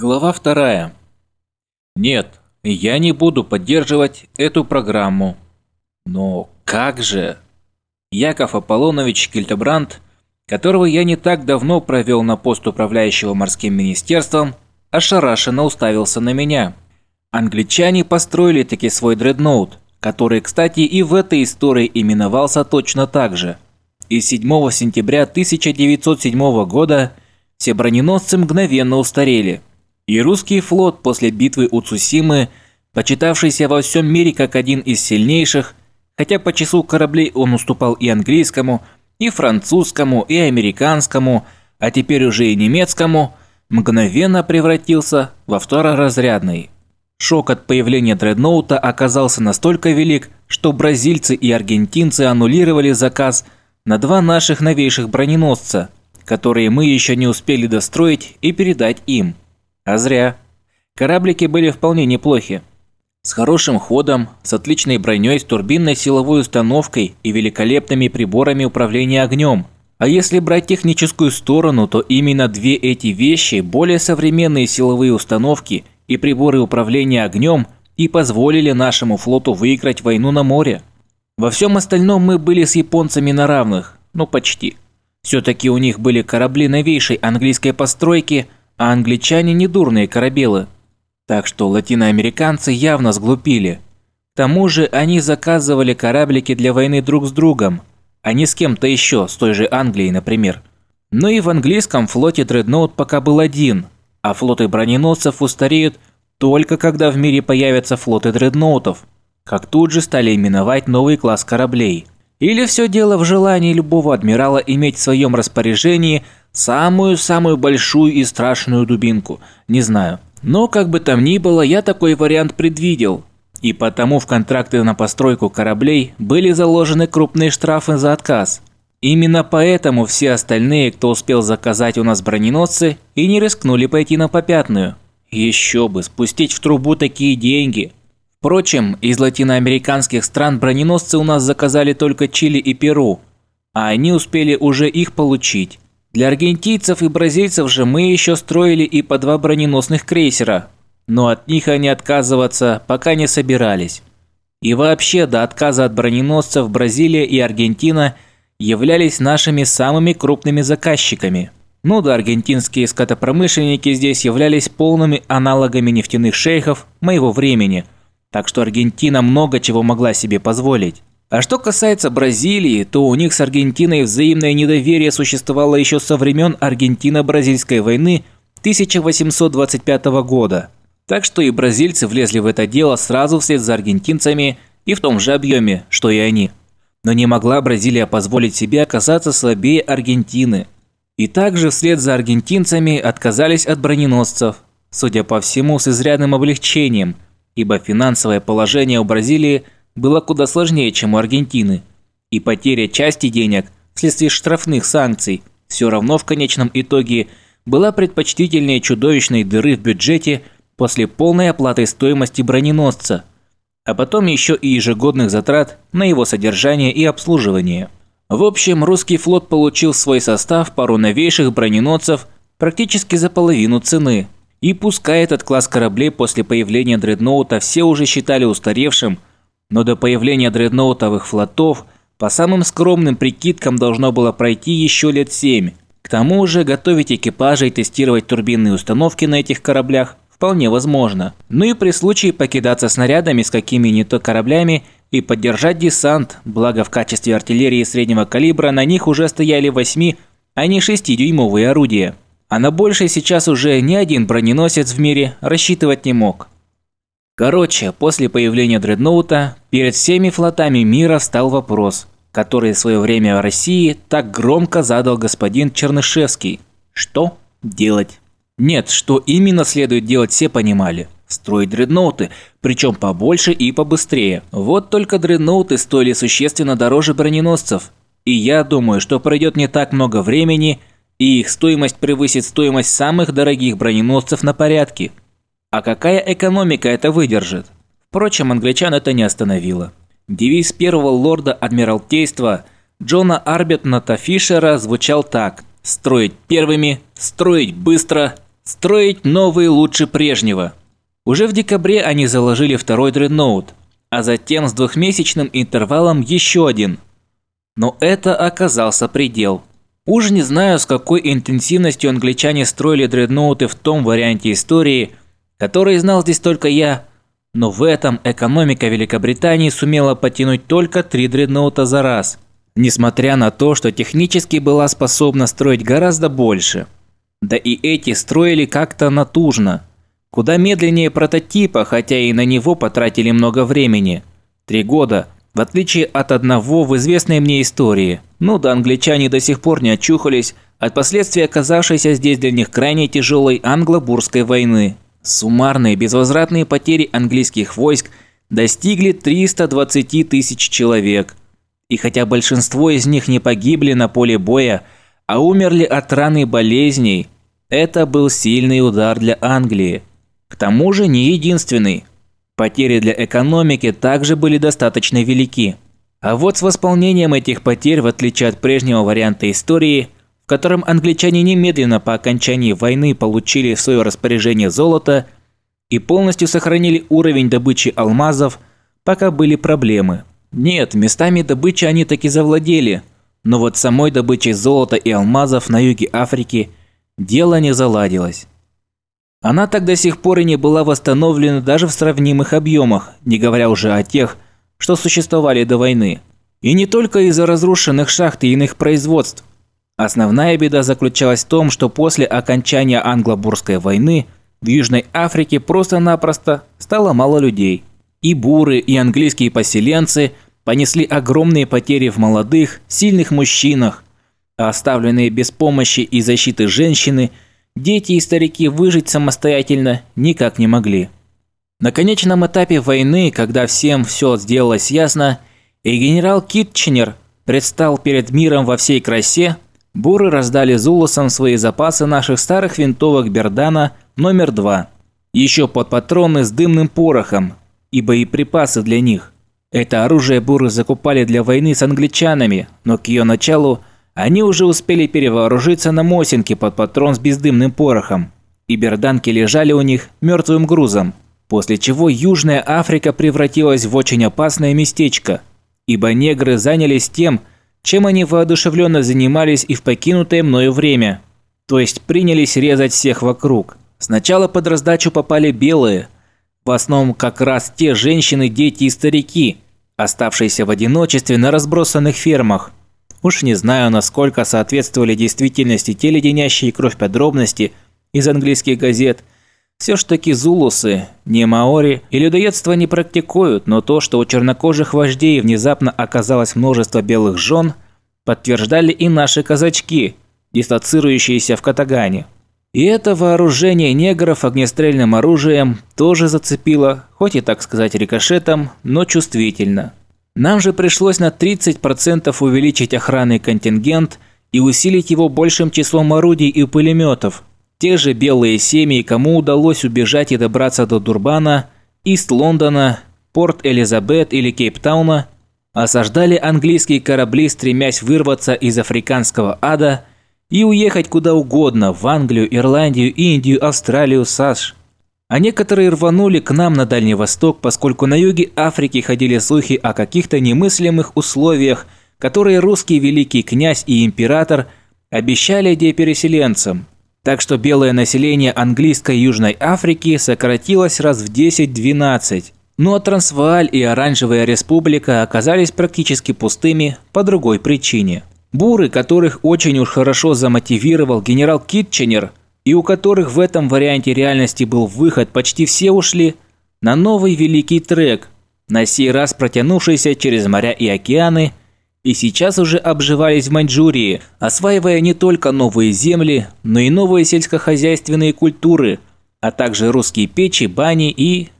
Глава вторая. Нет, я не буду поддерживать эту программу. Но как же? Яков Аполлонович Кильтебранд, которого я не так давно провел на пост управляющего морским министерством, ошарашенно уставился на меня. Англичане построили таки свой дредноут, который, кстати, и в этой истории именовался точно так же. И 7 сентября 1907 года все броненосцы мгновенно устарели. И русский флот после битвы у Цусимы, почитавшийся во всем мире как один из сильнейших, хотя по числу кораблей он уступал и английскому, и французскому, и американскому, а теперь уже и немецкому, мгновенно превратился во второразрядный. Шок от появления дредноута оказался настолько велик, что бразильцы и аргентинцы аннулировали заказ на два наших новейших броненосца, которые мы еще не успели достроить и передать им. А зря. Кораблики были вполне неплохи. С хорошим ходом, с отличной броней, с турбинной силовой установкой и великолепными приборами управления огнем. А если брать техническую сторону, то именно две эти вещи, более современные силовые установки – и приборы управления огнем и позволили нашему флоту выиграть войну на море. Во всем остальном мы были с японцами на равных, ну почти. Все-таки у них были корабли новейшей английской постройки, а англичане не дурные корабелы. Так что латиноамериканцы явно сглупили. К тому же они заказывали кораблики для войны друг с другом, а не с кем-то еще, с той же Англией, например. Но и в английском флоте дредноут пока был один – а флоты броненосцев устареют только когда в мире появятся флоты дредноутов, как тут же стали именовать новый класс кораблей. Или все дело в желании любого адмирала иметь в своем распоряжении самую-самую большую и страшную дубинку, не знаю. Но как бы там ни было, я такой вариант предвидел. И потому в контракты на постройку кораблей были заложены крупные штрафы за отказ. Именно поэтому все остальные, кто успел заказать у нас броненосцы, и не рискнули пойти на попятную. Еще бы, спустить в трубу такие деньги. Впрочем, из латиноамериканских стран броненосцы у нас заказали только Чили и Перу, а они успели уже их получить. Для аргентинцев и бразильцев же мы еще строили и по два броненосных крейсера, но от них они отказываться пока не собирались. И вообще до отказа от броненосцев Бразилия и Аргентина – являлись нашими самыми крупными заказчиками. Ну да, аргентинские скотопромышленники здесь являлись полными аналогами нефтяных шейхов моего времени, так что Аргентина много чего могла себе позволить. А что касается Бразилии, то у них с Аргентиной взаимное недоверие существовало еще со времен Аргентино-Бразильской войны 1825 года. Так что и бразильцы влезли в это дело сразу вслед за аргентинцами и в том же объеме, что и они. Но не могла Бразилия позволить себе оказаться слабее Аргентины. И также вслед за аргентинцами отказались от броненосцев, судя по всему, с изрядным облегчением, ибо финансовое положение у Бразилии было куда сложнее, чем у Аргентины. И потеря части денег вследствие штрафных санкций все равно в конечном итоге была предпочтительнее чудовищной дыры в бюджете после полной оплаты стоимости броненосца – а потом еще и ежегодных затрат на его содержание и обслуживание. В общем, русский флот получил в свой состав пару новейших броненосцев практически за половину цены. И пускай этот класс кораблей после появления дредноута все уже считали устаревшим, но до появления дредноутовых флотов по самым скромным прикидкам должно было пройти еще лет семь. К тому же готовить экипажи и тестировать турбинные установки на этих кораблях вполне возможно. Ну и при случае покидаться снарядами с какими-нибудь кораблями и поддержать десант, благо в качестве артиллерии среднего калибра на них уже стояли 8, а не 6-дюймовые орудия. А на большее сейчас уже ни один броненосец в мире рассчитывать не мог. Короче, после появления дредноута перед всеми флотами мира встал вопрос, который в свое время в России так громко задал господин Чернышевский. Что делать? Нет, что именно следует делать, все понимали. Строить дредноуты, причем побольше и побыстрее. Вот только дредноуты стоили существенно дороже броненосцев. И я думаю, что пройдет не так много времени, и их стоимость превысит стоимость самых дорогих броненосцев на порядке. А какая экономика это выдержит? Впрочем, англичан это не остановило. Девиз первого лорда Адмиралтейства Джона Арбетната Фишера звучал так «Строить первыми, строить быстро, Строить новые лучше прежнего. Уже в декабре они заложили второй дредноут, а затем с двухмесячным интервалом еще один. Но это оказался предел. Уж не знаю, с какой интенсивностью англичане строили дредноуты в том варианте истории, который знал здесь только я, но в этом экономика Великобритании сумела потянуть только три дредноута за раз, несмотря на то, что технически была способна строить гораздо больше. Да и эти строили как-то натужно, куда медленнее прототипа, хотя и на него потратили много времени. Три года, в отличие от одного в известной мне истории. Ну да англичане до сих пор не очухались от последствий оказавшейся здесь для них крайне тяжелой англо-бурской войны. Суммарные безвозвратные потери английских войск достигли 320 тысяч человек. И хотя большинство из них не погибли на поле боя, а умерли от ран и болезней, это был сильный удар для Англии. К тому же не единственный. Потери для экономики также были достаточно велики. А вот с восполнением этих потерь, в отличие от прежнего варианта истории, в котором англичане немедленно по окончании войны получили в свое распоряжение золото и полностью сохранили уровень добычи алмазов, пока были проблемы. Нет, местами добычи они таки завладели, но вот самой добычей золота и алмазов на юге Африки дело не заладилось. Она так до сих пор и не была восстановлена даже в сравнимых объемах, не говоря уже о тех, что существовали до войны. И не только из-за разрушенных шахт и иных производств. Основная беда заключалась в том, что после окончания англо-бурской войны в Южной Африке просто-напросто стало мало людей. И буры, и английские поселенцы понесли огромные потери в молодых, сильных мужчинах, а оставленные без помощи и защиты женщины, дети и старики выжить самостоятельно никак не могли. На конечном этапе войны, когда всем все сделалось ясно, и генерал Китченер предстал перед миром во всей красе, Буры раздали Зулусам свои запасы наших старых винтовок Бердана номер два, еще под патроны с дымным порохом и боеприпасы для них. Это оружие буры закупали для войны с англичанами, но к ее началу они уже успели перевооружиться на Мосинке под патрон с бездымным порохом, и берданки лежали у них мертвым грузом, после чего Южная Африка превратилась в очень опасное местечко, ибо негры занялись тем, чем они воодушевленно занимались и в покинутое мною время. То есть принялись резать всех вокруг. Сначала под раздачу попали белые, в основном как раз те женщины, дети и старики, оставшиеся в одиночестве на разбросанных фермах. Уж не знаю, насколько соответствовали действительности те леденящие кровь подробности из английских газет. Все ж таки зулусы, не маори и людоедство не практикуют, но то, что у чернокожих вождей внезапно оказалось множество белых жен, подтверждали и наши казачки, дислоцирующиеся в Катагане. И это вооружение негров огнестрельным оружием тоже зацепило, хоть и так сказать рикошетом, но чувствительно. Нам же пришлось на 30% увеличить охранный контингент и усилить его большим числом орудий и пулеметов. Те же белые семьи, кому удалось убежать и добраться до Дурбана, Ист-Лондона, Порт Элизабет или Кейптауна, осаждали английские корабли, стремясь вырваться из африканского ада и уехать куда угодно – в Англию, Ирландию, Индию, Австралию, САШ. А некоторые рванули к нам на Дальний Восток, поскольку на юге Африки ходили слухи о каких-то немыслимых условиях, которые русский великий князь и император обещали переселенцам. Так что белое население английской Южной Африки сократилось раз в 10-12. Но Трансвааль и Оранжевая Республика оказались практически пустыми по другой причине. Буры, которых очень уж хорошо замотивировал генерал Китченер, и у которых в этом варианте реальности был выход, почти все ушли на новый великий трек, на сей раз протянувшийся через моря и океаны, и сейчас уже обживались в Маньчжурии, осваивая не только новые земли, но и новые сельскохозяйственные культуры, а также русские печи, бани и...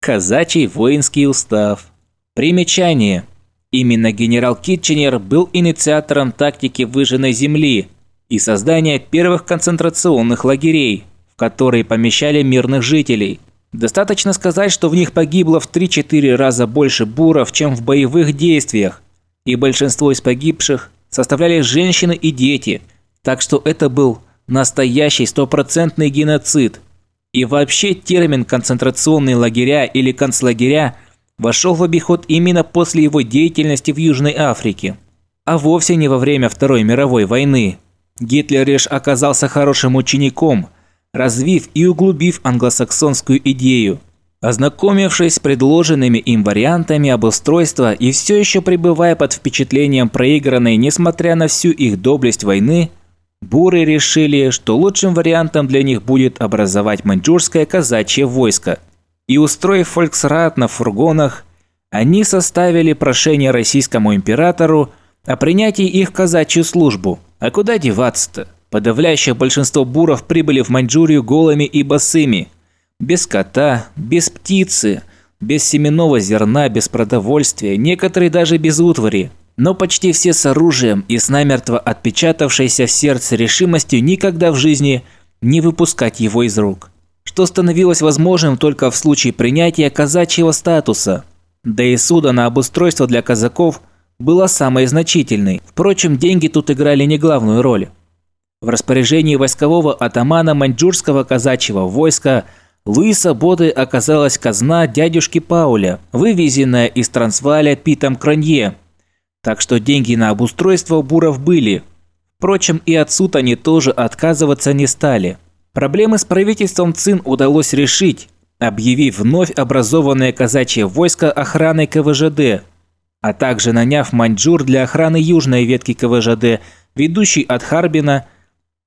казачий воинский устав. Примечание. Именно генерал Китченер был инициатором тактики выжженной земли и создания первых концентрационных лагерей, в которые помещали мирных жителей. Достаточно сказать, что в них погибло в 3-4 раза больше буров, чем в боевых действиях, и большинство из погибших составляли женщины и дети, так что это был настоящий стопроцентный геноцид. И вообще термин «концентрационные лагеря» или «концлагеря» вошел в обиход именно после его деятельности в Южной Африке, а вовсе не во время Второй мировой войны. Гитлер лишь оказался хорошим учеником, развив и углубив англосаксонскую идею. Ознакомившись с предложенными им вариантами обустройства и все еще пребывая под впечатлением проигранной, несмотря на всю их доблесть войны, буры решили, что лучшим вариантом для них будет образовать маньчжурское казачье войско. И устроив фольксрат на фургонах, они составили прошение российскому императору о принятии их казачью службу. А куда деваться-то? Подавляющее большинство буров прибыли в Маньчжурию голыми и босыми – без кота, без птицы, без семенного зерна, без продовольствия, некоторые даже без утвари. Но почти все с оружием и с намертво отпечатавшейся в сердце решимостью никогда в жизни не выпускать его из рук. Что становилось возможным только в случае принятия казачьего статуса. Да и суда на обустройство для казаков было самой значительной. Впрочем, деньги тут играли не главную роль. В распоряжении войскового атамана маньчжурского казачьего войска – Луиса Боды оказалась казна дядюшки Пауля, вывезенная из Трансваля Питом Кранье. Так что деньги на обустройство буров были. Впрочем, и от суд они тоже отказываться не стали. Проблемы с правительством ЦИН удалось решить, объявив вновь образованное казачье войско охраны КВЖД, а также наняв маньчжур для охраны южной ветки КВЖД, ведущей от Харбина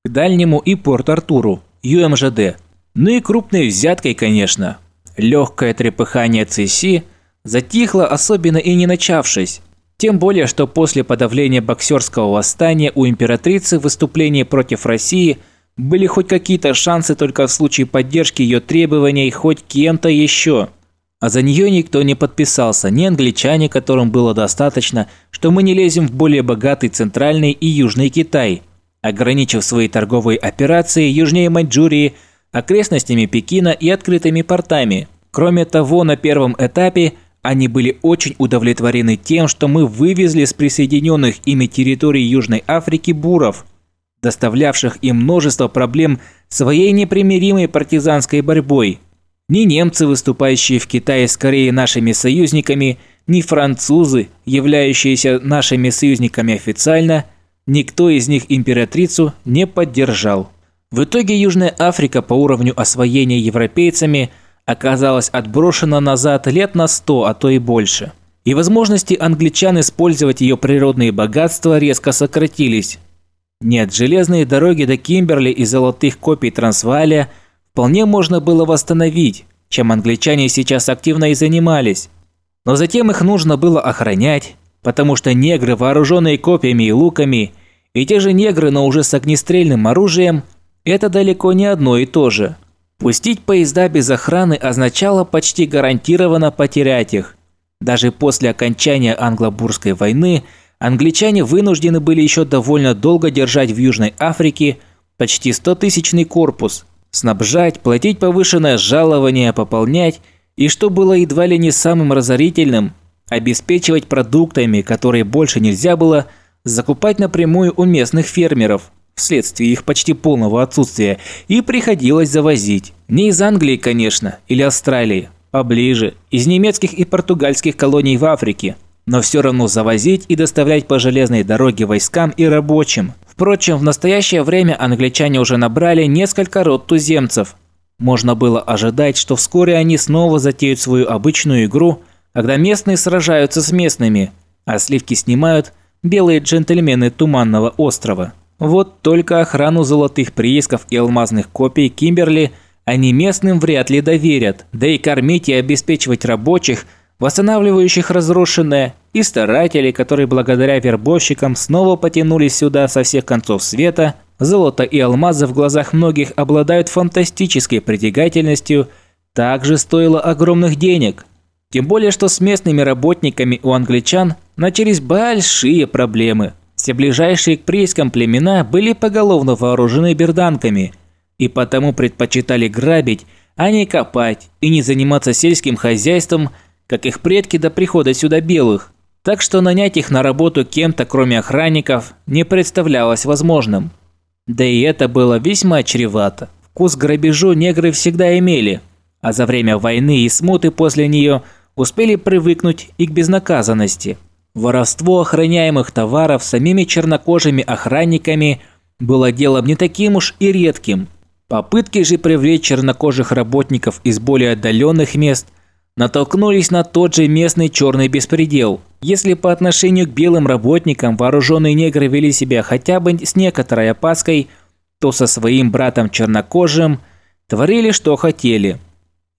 к дальнему и Порт-Артуру, ЮМЖД. Ну и крупной взяткой, конечно. Легкое трепыхание ЦСИ затихло, особенно и не начавшись. Тем более, что после подавления боксерского восстания у императрицы в выступлении против России были хоть какие-то шансы только в случае поддержки ее требований хоть кем-то еще. А за нее никто не подписался, ни англичане, которым было достаточно, что мы не лезем в более богатый центральный и южный Китай, ограничив свои торговые операции южнее Маньчжурии – окрестностями Пекина и открытыми портами. Кроме того, на первом этапе они были очень удовлетворены тем, что мы вывезли с присоединенных ими территорий Южной Африки буров, доставлявших им множество проблем своей непримиримой партизанской борьбой. Ни немцы, выступающие в Китае скорее нашими союзниками, ни французы, являющиеся нашими союзниками официально, никто из них императрицу не поддержал. В итоге Южная Африка по уровню освоения европейцами оказалась отброшена назад лет на сто, а то и больше. И возможности англичан использовать ее природные богатства резко сократились. Нет, железные дороги до Кимберли и золотых копий Трансваля вполне можно было восстановить, чем англичане сейчас активно и занимались. Но затем их нужно было охранять, потому что негры, вооруженные копьями и луками, и те же негры, но уже с огнестрельным оружием – это далеко не одно и то же. Пустить поезда без охраны означало почти гарантированно потерять их. Даже после окончания англо-бурской войны англичане вынуждены были еще довольно долго держать в Южной Африке почти 100-тысячный корпус, снабжать, платить повышенное жалование, пополнять и, что было едва ли не самым разорительным, обеспечивать продуктами, которые больше нельзя было закупать напрямую у местных фермеров – вследствие их почти полного отсутствия, и приходилось завозить. Не из Англии, конечно, или Австралии, поближе, из немецких и португальских колоний в Африке. Но все равно завозить и доставлять по железной дороге войскам и рабочим. Впрочем, в настоящее время англичане уже набрали несколько род туземцев. Можно было ожидать, что вскоре они снова затеют свою обычную игру, когда местные сражаются с местными, а сливки снимают белые джентльмены Туманного острова. Вот только охрану золотых приисков и алмазных копий Кимберли они местным вряд ли доверят, да и кормить и обеспечивать рабочих, восстанавливающих разрушенное, и старателей, которые благодаря вербовщикам снова потянулись сюда со всех концов света, золото и алмазы в глазах многих обладают фантастической притягательностью, также стоило огромных денег. Тем более, что с местными работниками у англичан начались большие проблемы – все ближайшие к приискам племена были поголовно вооружены берданками и потому предпочитали грабить, а не копать и не заниматься сельским хозяйством, как их предки до прихода сюда белых. Так что нанять их на работу кем-то, кроме охранников, не представлялось возможным. Да и это было весьма чревато. Вкус грабежу негры всегда имели, а за время войны и смуты после нее успели привыкнуть и к безнаказанности. Воровство охраняемых товаров самими чернокожими охранниками было делом не таким уж и редким. Попытки же привлечь чернокожих работников из более отдаленных мест натолкнулись на тот же местный черный беспредел. Если по отношению к белым работникам вооруженные негры вели себя хотя бы с некоторой опаской, то со своим братом чернокожим творили что хотели.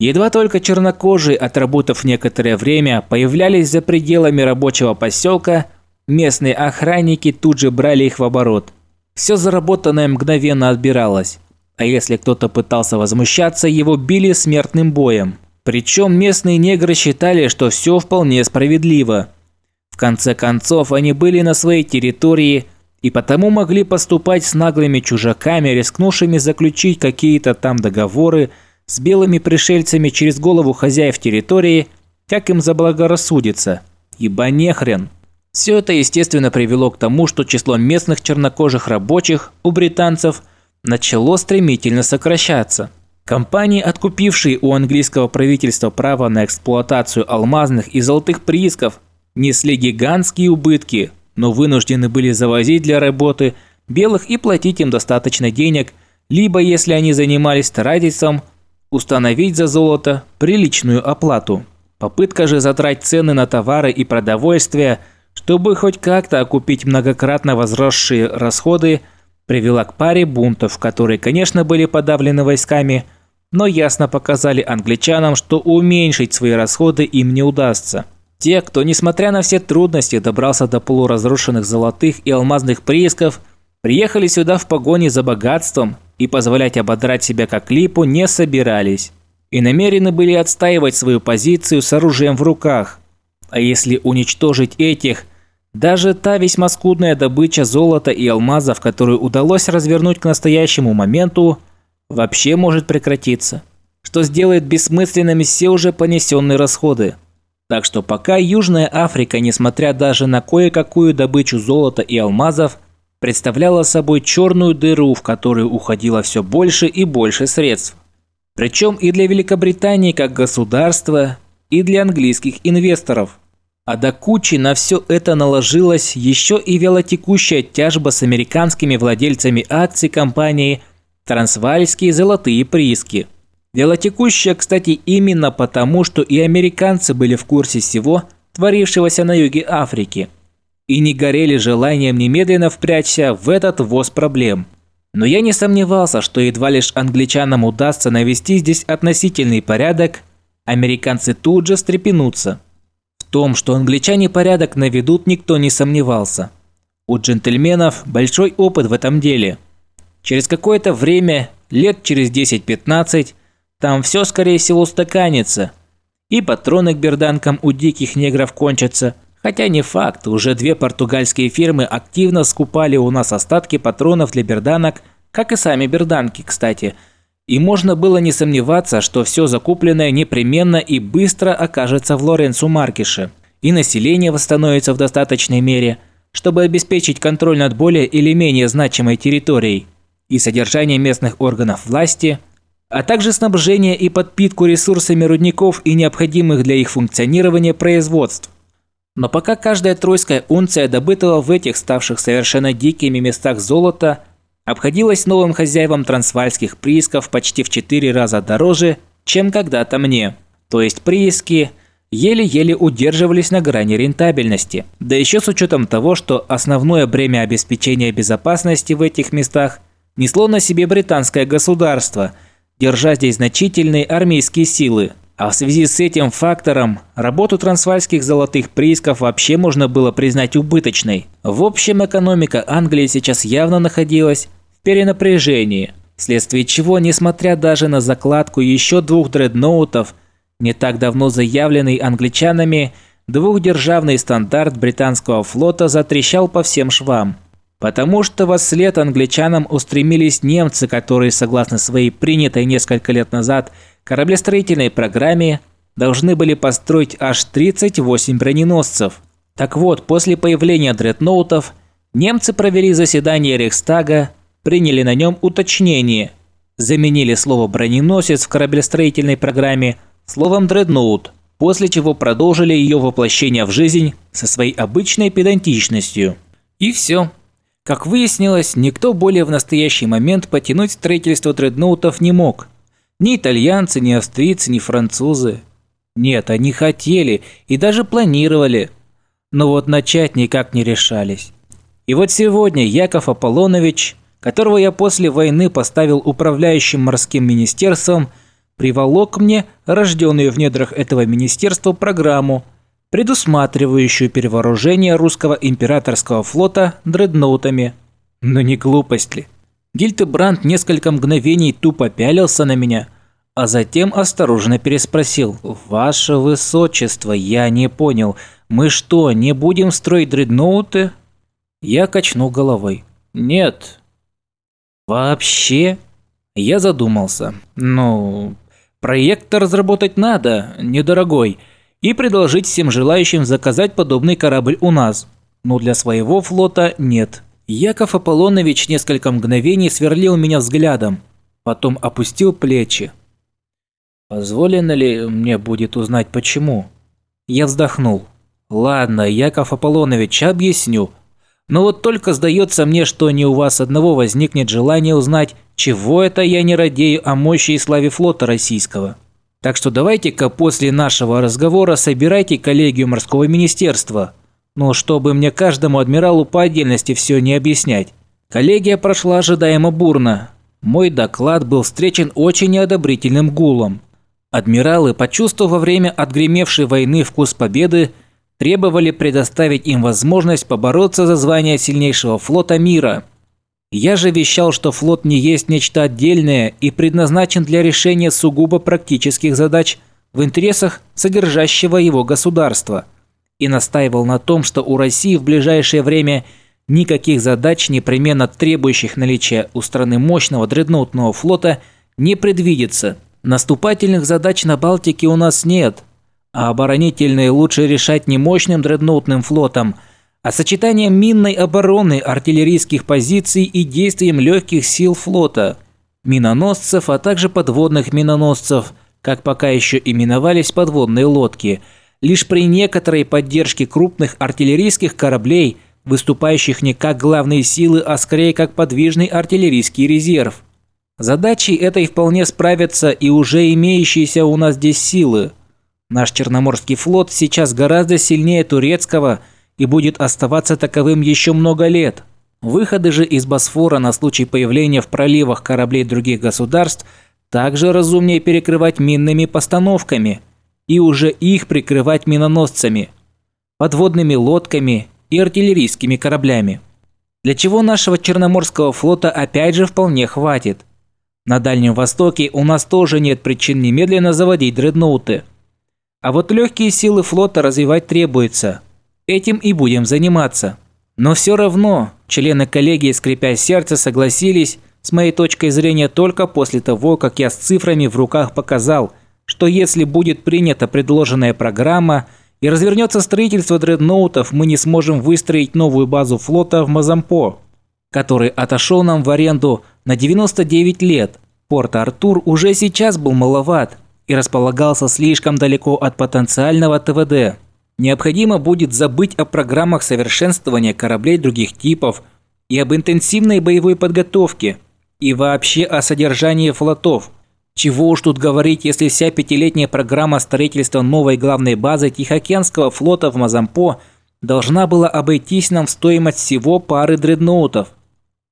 Едва только чернокожие, отработав некоторое время, появлялись за пределами рабочего поселка, местные охранники тут же брали их в оборот. Все заработанное мгновенно отбиралось, а если кто-то пытался возмущаться, его били смертным боем. Причем местные негры считали, что все вполне справедливо. В конце концов, они были на своей территории и потому могли поступать с наглыми чужаками, рискнувшими заключить какие-то там договоры, с белыми пришельцами через голову хозяев территории, как им заблагорассудится. Ибо нехрен. Все это, естественно, привело к тому, что число местных чернокожих рабочих у британцев начало стремительно сокращаться. Компании, откупившие у английского правительства право на эксплуатацию алмазных и золотых приисков, несли гигантские убытки, но вынуждены были завозить для работы белых и платить им достаточно денег, либо, если они занимались строительством, установить за золото приличную оплату. Попытка же затрать цены на товары и продовольствие, чтобы хоть как-то окупить многократно возросшие расходы, привела к паре бунтов, которые, конечно, были подавлены войсками, но ясно показали англичанам, что уменьшить свои расходы им не удастся. Те, кто, несмотря на все трудности, добрался до полуразрушенных золотых и алмазных приисков, приехали сюда в погоне за богатством и позволять ободрать себя как липу не собирались. И намерены были отстаивать свою позицию с оружием в руках. А если уничтожить этих, даже та весьма скудная добыча золота и алмазов, которую удалось развернуть к настоящему моменту, вообще может прекратиться. Что сделает бессмысленными все уже понесенные расходы. Так что пока Южная Африка, несмотря даже на кое-какую добычу золота и алмазов, представляла собой черную дыру, в которую уходило все больше и больше средств. Причем и для Великобритании как государства, и для английских инвесторов. А до кучи на все это наложилась еще и вялотекущая тяжба с американскими владельцами акций компании «Трансвальские золотые прииски». Вялотекущая, кстати, именно потому, что и американцы были в курсе всего, творившегося на юге Африки – и не горели желанием немедленно впрячься в этот воз проблем. Но я не сомневался, что едва лишь англичанам удастся навести здесь относительный порядок, американцы тут же встрепенутся. В том, что англичане порядок наведут, никто не сомневался. У джентльменов большой опыт в этом деле. Через какое-то время, лет через 10-15, там все скорее всего устаканится. И патроны к берданкам у диких негров кончатся – Хотя не факт, уже две португальские фирмы активно скупали у нас остатки патронов для берданок, как и сами берданки, кстати. И можно было не сомневаться, что все закупленное непременно и быстро окажется в Лоренцу Маркише. И население восстановится в достаточной мере, чтобы обеспечить контроль над более или менее значимой территорией и содержание местных органов власти, а также снабжение и подпитку ресурсами рудников и необходимых для их функционирования производств. Но пока каждая тройская унция добытого в этих ставших совершенно дикими местах золота обходилась новым хозяевам трансвальских приисков почти в 4 раза дороже, чем когда-то мне. То есть прииски еле-еле удерживались на грани рентабельности. Да еще с учетом того, что основное бремя обеспечения безопасности в этих местах несло на себе британское государство, держа здесь значительные армейские силы. А в связи с этим фактором работу трансвальских золотых приисков вообще можно было признать убыточной. В общем, экономика Англии сейчас явно находилась в перенапряжении, вследствие чего, несмотря даже на закладку еще двух дредноутов, не так давно заявленный англичанами, двухдержавный стандарт британского флота затрещал по всем швам. Потому что во след англичанам устремились немцы, которые, согласно своей принятой несколько лет назад кораблестроительной программе, должны были построить аж 38 броненосцев. Так вот, после появления дредноутов, немцы провели заседание Рейхстага, приняли на нем уточнение. Заменили слово «броненосец» в корабелестроительной программе словом «дредноут», после чего продолжили ее воплощение в жизнь со своей обычной педантичностью. И все. Как выяснилось, никто более в настоящий момент потянуть строительство дредноутов не мог. Ни итальянцы, ни австрийцы, ни французы. Нет, они хотели и даже планировали. Но вот начать никак не решались. И вот сегодня Яков Аполлонович, которого я после войны поставил управляющим морским министерством, приволок мне рожденную в недрах этого министерства программу, предусматривающую перевооружение русского императорского флота дредноутами. Но не глупость ли? Гильтебранд несколько мгновений тупо пялился на меня, а затем осторожно переспросил. «Ваше Высочество, я не понял, мы что, не будем строить дредноуты?» Я качнул головой. «Нет». «Вообще?» Я задумался. «Ну, проект разработать надо, недорогой, и предложить всем желающим заказать подобный корабль у нас. Но для своего флота нет». Яков Аполлонович несколько мгновений сверлил меня взглядом, потом опустил плечи. «Позволено ли мне будет узнать почему?» Я вздохнул. «Ладно, Яков Аполлонович, объясню. Но вот только сдается мне, что не у вас одного возникнет желание узнать, чего это я не радею о мощи и славе флота российского. Так что давайте-ка после нашего разговора собирайте коллегию морского министерства, но чтобы мне каждому адмиралу по отдельности все не объяснять. Коллегия прошла ожидаемо бурно. Мой доклад был встречен очень неодобрительным гулом. Адмиралы, почувствовав во время отгремевшей войны вкус победы, требовали предоставить им возможность побороться за звание сильнейшего флота мира. Я же вещал, что флот не есть нечто отдельное и предназначен для решения сугубо практических задач в интересах содержащего его государства – и настаивал на том, что у России в ближайшее время никаких задач, непременно требующих наличия у страны мощного дредноутного флота, не предвидится. Наступательных задач на Балтике у нас нет, а оборонительные лучше решать не мощным дредноутным флотом, а сочетанием минной обороны, артиллерийских позиций и действием легких сил флота, миноносцев, а также подводных миноносцев, как пока еще именовались подводные лодки – лишь при некоторой поддержке крупных артиллерийских кораблей, выступающих не как главные силы, а скорее как подвижный артиллерийский резерв. Задачей этой вполне справятся и уже имеющиеся у нас здесь силы. Наш Черноморский флот сейчас гораздо сильнее турецкого и будет оставаться таковым еще много лет. Выходы же из Босфора на случай появления в проливах кораблей других государств также разумнее перекрывать минными постановками – и уже их прикрывать миноносцами, подводными лодками и артиллерийскими кораблями. Для чего нашего Черноморского флота опять же вполне хватит. На Дальнем Востоке у нас тоже нет причин немедленно заводить дредноуты. А вот легкие силы флота развивать требуется. Этим и будем заниматься. Но все равно члены коллегии, скрипя сердце, согласились, с моей точкой зрения, только после того, как я с цифрами в руках показал – что если будет принята предложенная программа и развернется строительство дредноутов, мы не сможем выстроить новую базу флота в Мазампо, который отошел нам в аренду на 99 лет. Порт-Артур уже сейчас был маловат и располагался слишком далеко от потенциального ТВД. Необходимо будет забыть о программах совершенствования кораблей других типов и об интенсивной боевой подготовке, и вообще о содержании флотов – чего уж тут говорить, если вся пятилетняя программа строительства новой главной базы Тихоокеанского флота в Мазампо должна была обойтись нам в стоимость всего пары дредноутов.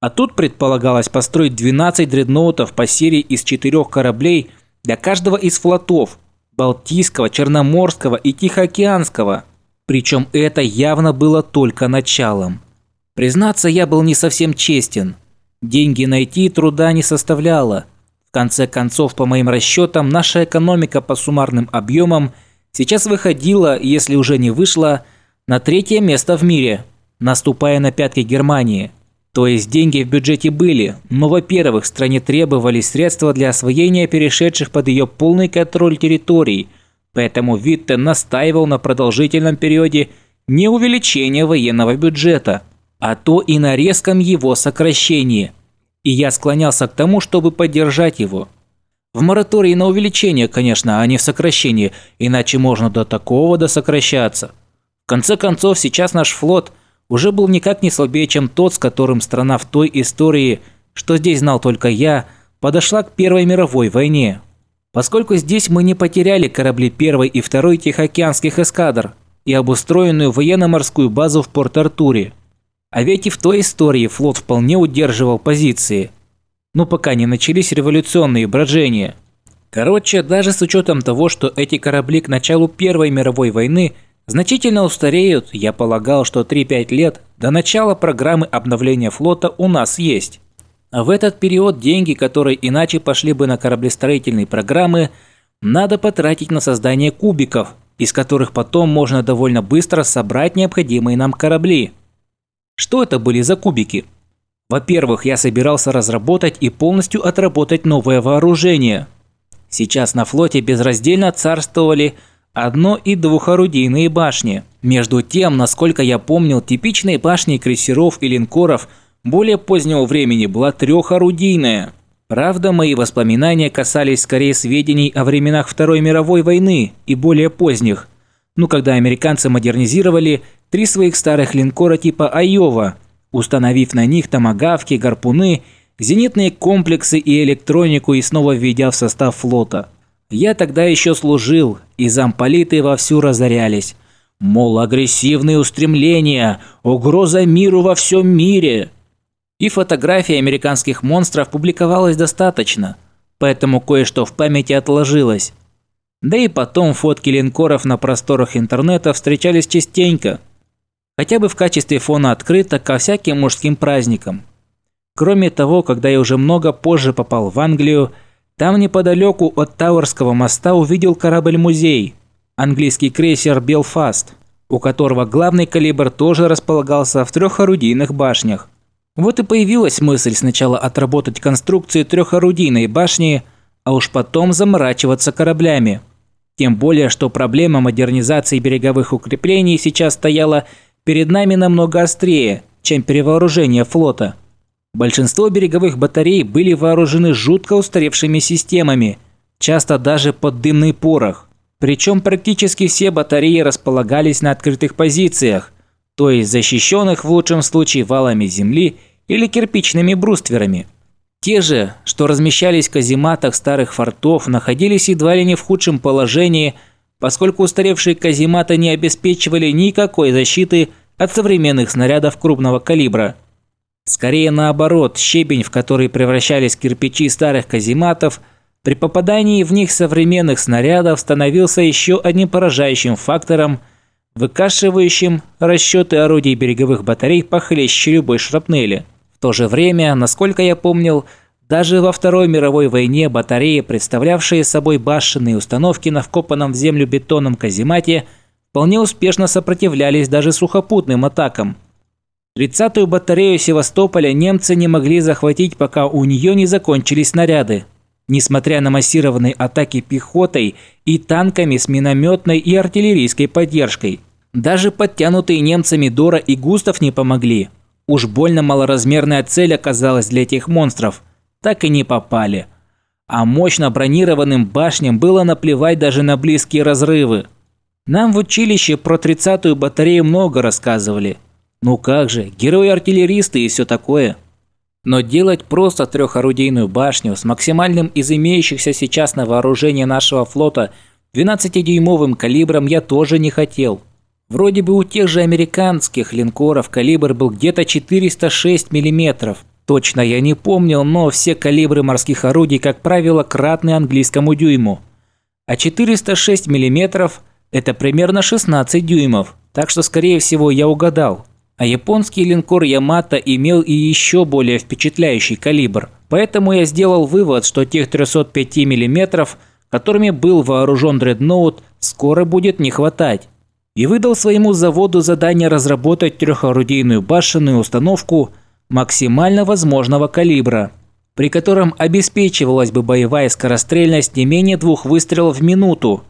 А тут предполагалось построить 12 дредноутов по серии из четырех кораблей для каждого из флотов – Балтийского, Черноморского и Тихоокеанского. Причем это явно было только началом. Признаться, я был не совсем честен. Деньги найти труда не составляло – в конце концов, по моим расчетам, наша экономика по суммарным объемам сейчас выходила, если уже не вышла, на третье место в мире, наступая на пятки Германии. То есть деньги в бюджете были, но, во-первых, стране требовались средства для освоения перешедших под ее полный контроль территорий, поэтому Витте настаивал на продолжительном периоде не увеличения военного бюджета, а то и на резком его сокращении – и я склонялся к тому, чтобы поддержать его. В моратории на увеличение, конечно, а не в сокращение, иначе можно до такого досокращаться. В конце концов, сейчас наш флот уже был никак не слабее, чем тот, с которым страна в той истории, что здесь знал только я, подошла к Первой мировой войне. Поскольку здесь мы не потеряли корабли первой и второй Тихоокеанских эскадр и обустроенную военно-морскую базу в Порт-Артуре. А ведь и в той истории флот вполне удерживал позиции. Ну пока не начались революционные брожения. Короче, даже с учетом того, что эти корабли к началу Первой мировой войны значительно устареют, я полагал, что 3-5 лет до начала программы обновления флота у нас есть. А в этот период деньги, которые иначе пошли бы на кораблестроительные программы, надо потратить на создание кубиков, из которых потом можно довольно быстро собрать необходимые нам корабли. Что это были за кубики? Во-первых, я собирался разработать и полностью отработать новое вооружение. Сейчас на флоте безраздельно царствовали одно- и двухорудийные башни. Между тем, насколько я помнил, типичной башней крейсеров и линкоров – более позднего времени была трехорудийная. Правда, мои воспоминания касались скорее сведений о временах Второй мировой войны и более поздних. Ну, когда американцы модернизировали три своих старых линкора типа «Айова», установив на них томагавки, гарпуны, зенитные комплексы и электронику и снова введя в состав флота. Я тогда еще служил, и замполиты вовсю разорялись. Мол, агрессивные устремления, угроза миру во всем мире – и фотографий американских монстров публиковалось достаточно, поэтому кое-что в памяти отложилось. Да и потом фотки линкоров на просторах интернета встречались частенько, хотя бы в качестве фона открыто ко всяким мужским праздникам. Кроме того, когда я уже много позже попал в Англию, там неподалеку от Тауэрского моста увидел корабль-музей, английский крейсер «Белфаст», у которого главный калибр тоже располагался в трех орудийных башнях. Вот и появилась мысль сначала отработать конструкцию трехорудийной башни, а уж потом заморачиваться кораблями. Тем более, что проблема модернизации береговых укреплений сейчас стояла перед нами намного острее, чем перевооружение флота. Большинство береговых батарей были вооружены жутко устаревшими системами, часто даже под дымный порох. Причем практически все батареи располагались на открытых позициях, то есть защищенных в лучшем случае валами земли или кирпичными брустверами. Те же, что размещались в казематах старых фортов, находились едва ли не в худшем положении, поскольку устаревшие казематы не обеспечивали никакой защиты от современных снарядов крупного калибра. Скорее наоборот, щебень, в который превращались кирпичи старых казематов, при попадании в них современных снарядов становился еще одним поражающим фактором, выкашивающим расчеты орудий береговых батарей похлеще любой шрапнели. В то же время, насколько я помнил, даже во Второй мировой войне батареи, представлявшие собой башенные установки на вкопанном в землю бетонном каземате, вполне успешно сопротивлялись даже сухопутным атакам. 30-ю батарею Севастополя немцы не могли захватить, пока у нее не закончились снаряды. Несмотря на массированные атаки пехотой и танками с минометной и артиллерийской поддержкой. Даже подтянутые немцами Дора и Густав не помогли. Уж больно малоразмерная цель оказалась для этих монстров. Так и не попали. А мощно бронированным башням было наплевать даже на близкие разрывы. Нам в училище про 30-ю батарею много рассказывали. Ну как же, герои-артиллеристы и все такое. Но делать просто трехорудийную башню с максимальным из имеющихся сейчас на вооружении нашего флота 12-дюймовым калибром я тоже не хотел. Вроде бы у тех же американских линкоров калибр был где-то 406 мм. Точно я не помнил, но все калибры морских орудий, как правило, кратны английскому дюйму. А 406 мм – это примерно 16 дюймов, так что, скорее всего, я угадал. А японский линкор Ямато имел и еще более впечатляющий калибр. Поэтому я сделал вывод, что тех 305 мм, которыми был вооружен дредноут, скоро будет не хватать и выдал своему заводу задание разработать трехорудийную башенную установку максимально возможного калибра, при котором обеспечивалась бы боевая скорострельность не менее двух выстрелов в минуту,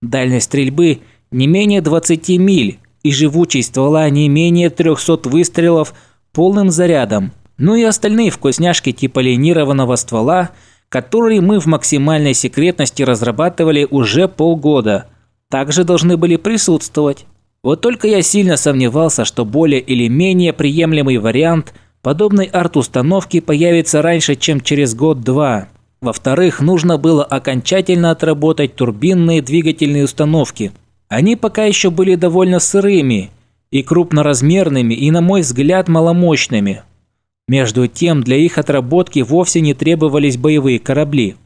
дальность стрельбы не менее 20 миль и живучесть ствола не менее 300 выстрелов полным зарядом. Ну и остальные вкусняшки типа линированного ствола, которые мы в максимальной секретности разрабатывали уже полгода, также должны были присутствовать. Вот только я сильно сомневался, что более или менее приемлемый вариант подобной арт-установки появится раньше, чем через год-два. Во-вторых, нужно было окончательно отработать турбинные двигательные установки. Они пока еще были довольно сырыми и крупноразмерными, и, на мой взгляд, маломощными. Между тем, для их отработки вовсе не требовались боевые корабли.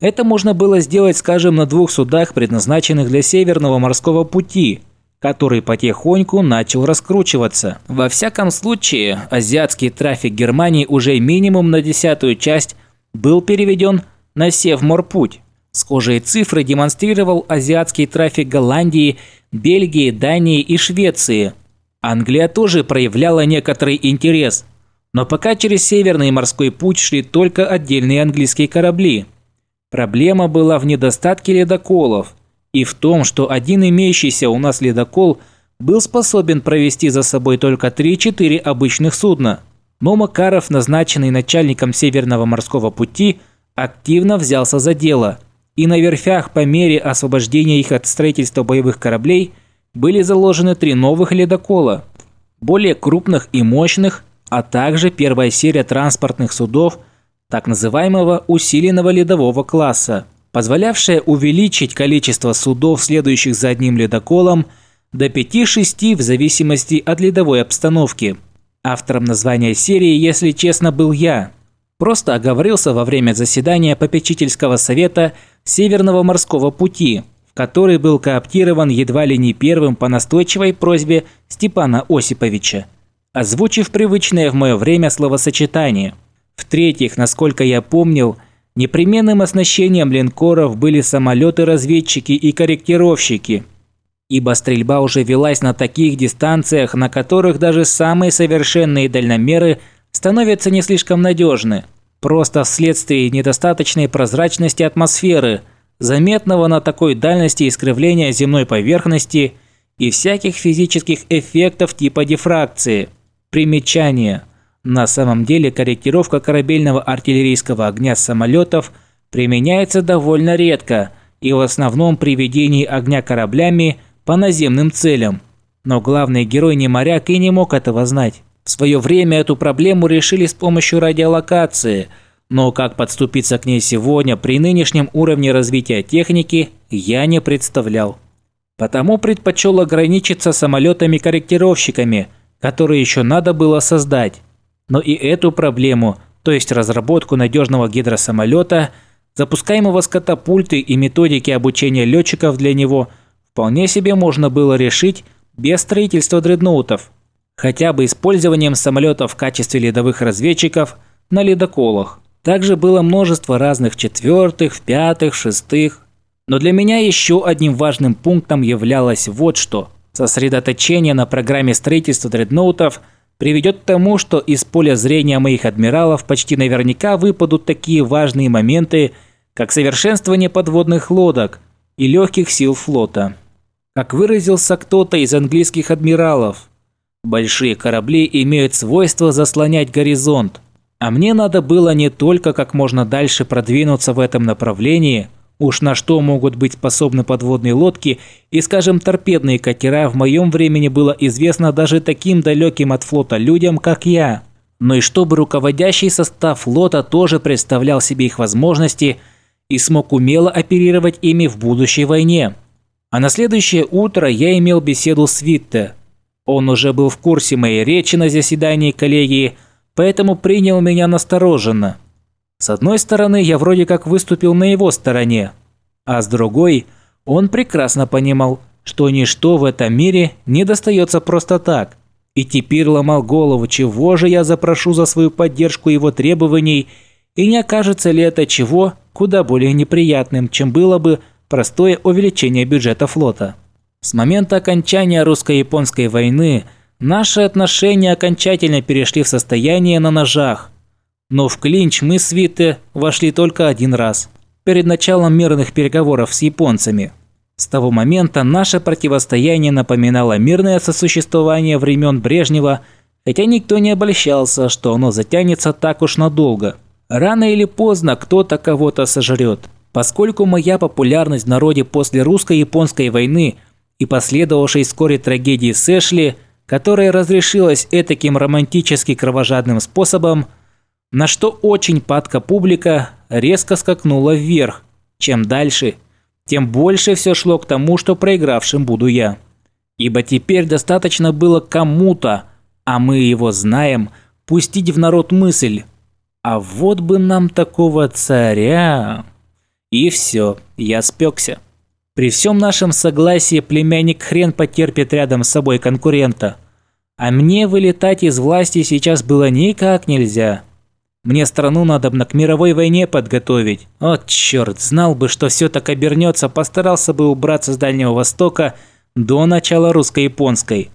Это можно было сделать, скажем, на двух судах, предназначенных для Северного морского пути – который потихоньку начал раскручиваться. Во всяком случае, азиатский трафик Германии уже минимум на десятую часть был переведен на Севморпуть. Схожие цифры демонстрировал азиатский трафик Голландии, Бельгии, Дании и Швеции. Англия тоже проявляла некоторый интерес, но пока через Северный морской путь шли только отдельные английские корабли. Проблема была в недостатке ледоколов – и в том, что один имеющийся у нас ледокол был способен провести за собой только 3-4 обычных судна. Но Макаров, назначенный начальником Северного морского пути, активно взялся за дело, и на верфях по мере освобождения их от строительства боевых кораблей были заложены три новых ледокола, более крупных и мощных, а также первая серия транспортных судов так называемого усиленного ледового класса – позволявшая увеличить количество судов, следующих за одним ледоколом, до 5-6 в зависимости от ледовой обстановки. Автором названия серии, если честно, был я. Просто оговорился во время заседания попечительского совета Северного морского пути, в который был кооптирован едва ли не первым по настойчивой просьбе Степана Осиповича, озвучив привычное в мое время словосочетание. В-третьих, насколько я помнил – Непременным оснащением линкоров были самолеты-разведчики и корректировщики, ибо стрельба уже велась на таких дистанциях, на которых даже самые совершенные дальномеры становятся не слишком надежны, просто вследствие недостаточной прозрачности атмосферы, заметного на такой дальности искривления земной поверхности и всяких физических эффектов типа дифракции. Примечание – на самом деле корректировка корабельного артиллерийского огня с самолетов применяется довольно редко и в основном при ведении огня кораблями по наземным целям. Но главный герой не моряк и не мог этого знать. В свое время эту проблему решили с помощью радиолокации, но как подступиться к ней сегодня при нынешнем уровне развития техники, я не представлял. Потому предпочел ограничиться самолетами-корректировщиками, которые еще надо было создать. Но и эту проблему, то есть разработку надежного гидросамолета, запускаемого с катапульты и методики обучения летчиков для него, вполне себе можно было решить без строительства дредноутов, хотя бы использованием самолетов в качестве ледовых разведчиков на ледоколах. Также было множество разных четвертых, пятых, шестых. Но для меня еще одним важным пунктом являлось вот что. Сосредоточение на программе строительства дредноутов – приведет к тому, что из поля зрения моих адмиралов почти наверняка выпадут такие важные моменты, как совершенствование подводных лодок и легких сил флота. Как выразился кто-то из английских адмиралов, большие корабли имеют свойство заслонять горизонт, а мне надо было не только как можно дальше продвинуться в этом направлении – Уж на что могут быть способны подводные лодки и, скажем, торпедные катера в моем времени было известно даже таким далеким от флота людям, как я. Но и чтобы руководящий состав флота тоже представлял себе их возможности и смог умело оперировать ими в будущей войне. А на следующее утро я имел беседу с Витте. Он уже был в курсе моей речи на заседании коллегии, поэтому принял меня настороженно. С одной стороны, я вроде как выступил на его стороне, а с другой, он прекрасно понимал, что ничто в этом мире не достается просто так. И теперь ломал голову, чего же я запрошу за свою поддержку его требований, и не окажется ли это чего куда более неприятным, чем было бы простое увеличение бюджета флота. С момента окончания русско-японской войны наши отношения окончательно перешли в состояние на ножах, но в клинч мы с Витте вошли только один раз, перед началом мирных переговоров с японцами. С того момента наше противостояние напоминало мирное сосуществование времен Брежнева хотя никто не обольщался, что оно затянется так уж надолго. Рано или поздно кто-то кого-то сожрет. Поскольку моя популярность в народе после русско-японской войны и последовавшей вскоре трагедии с Эшли, которая разрешилась этаким романтически кровожадным способом, на что очень падка публика резко скакнула вверх. Чем дальше, тем больше все шло к тому, что проигравшим буду я. Ибо теперь достаточно было кому-то, а мы его знаем, пустить в народ мысль. А вот бы нам такого царя. И все, я спекся. При всем нашем согласии племянник хрен потерпит рядом с собой конкурента. А мне вылетать из власти сейчас было никак нельзя. Мне страну надо бы к мировой войне подготовить. О, черт, знал бы, что все так обернется, постарался бы убраться с Дальнего Востока до начала русско-японской.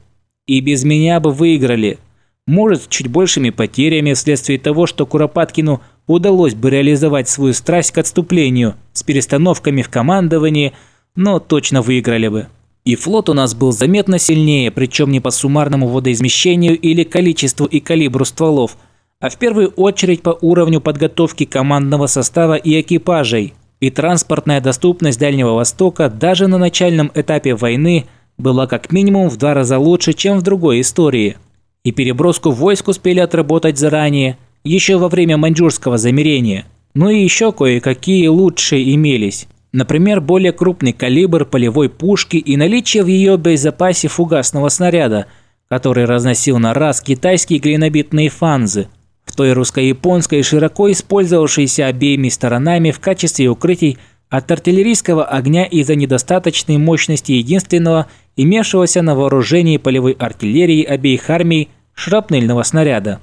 И без меня бы выиграли. Может, с чуть большими потерями вследствие того, что Куропаткину удалось бы реализовать свою страсть к отступлению с перестановками в командовании, но точно выиграли бы. И флот у нас был заметно сильнее, причем не по суммарному водоизмещению или количеству и калибру стволов – а в первую очередь по уровню подготовки командного состава и экипажей. И транспортная доступность Дальнего Востока даже на начальном этапе войны была как минимум в два раза лучше, чем в другой истории. И переброску войск успели отработать заранее, еще во время маньчжурского замерения. Ну и еще кое-какие лучшие имелись. Например, более крупный калибр полевой пушки и наличие в ее боезапасе фугасного снаряда, который разносил на раз китайские глинобитные фанзы – той русско-японской, широко использовавшейся обеими сторонами в качестве укрытий от артиллерийского огня из-за недостаточной мощности единственного, имевшегося на вооружении полевой артиллерии обеих армий, шрапнельного снаряда.